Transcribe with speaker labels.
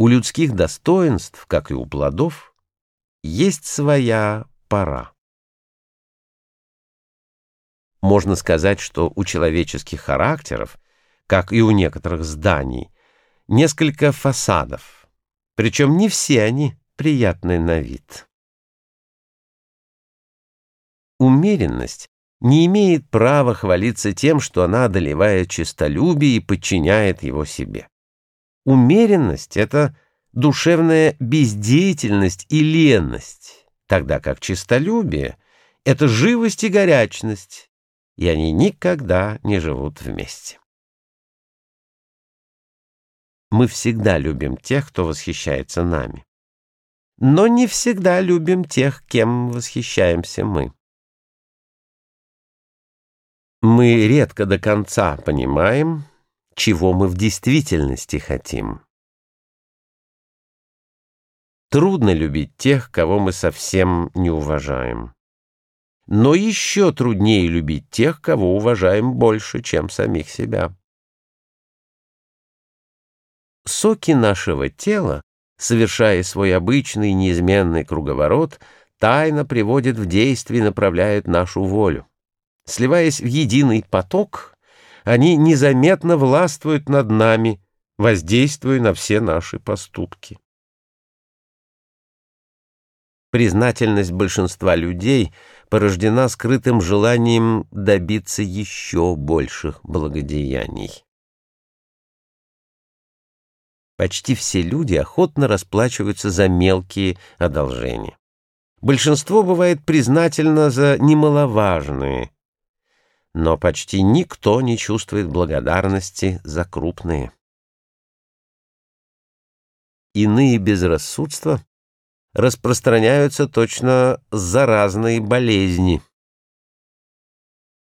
Speaker 1: У людских достоинств, как и у плодов, есть своя пора. Можно сказать, что у человеческих характеров, как и у некоторых зданий, несколько фасадов, причем не все они приятны на вид. Умеренность не имеет права хвалиться тем, что она одолевает честолюбие и подчиняет его себе. Умеренность — это душевная бездеятельность и ленность, тогда как честолюбие — это живость и горячность, и они никогда не живут вместе. Мы всегда любим тех, кто восхищается нами. Но не всегда любим тех, кем восхищаемся мы. Мы редко до конца понимаем, чего мы в действительности хотим. Трудно любить тех, кого мы совсем не уважаем. Но еще труднее любить тех, кого уважаем больше, чем самих себя. Соки нашего тела, совершая свой обычный неизменный круговорот, тайно приводят в действие и направляют нашу волю. Сливаясь в единый поток, они незаметно властвуют над нами, воздействуя на все наши поступки. Признательность большинства людей порождена скрытым желанием добиться еще больших благодеяний. Почти все люди охотно расплачиваются за мелкие одолжения. Большинство бывает признательно за немаловажные, но почти никто не чувствует благодарности за крупные. Иные безрассудства распространяются точно заразные болезни.